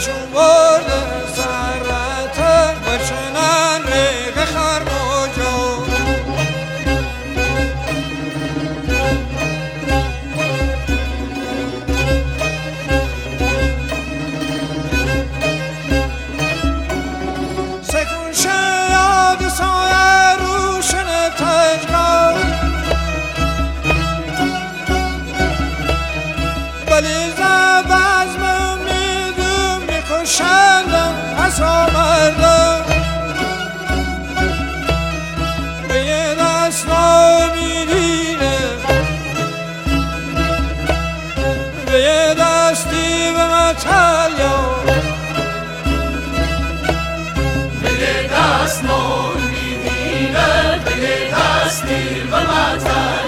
چون برده پس آمردم به یه دست نامیدینه به یه دستی به دست نور میدینه به دست دیر و متریان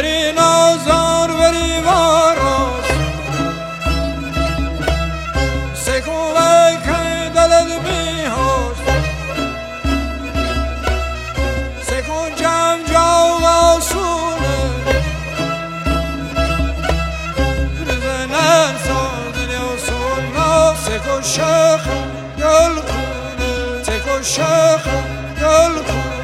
وری نازار وری واراس سکو که دلد می هست سکو جم جاو آسونه بزنن سازن آسون را سکو شخ گل کنه سکو شخ گل کنه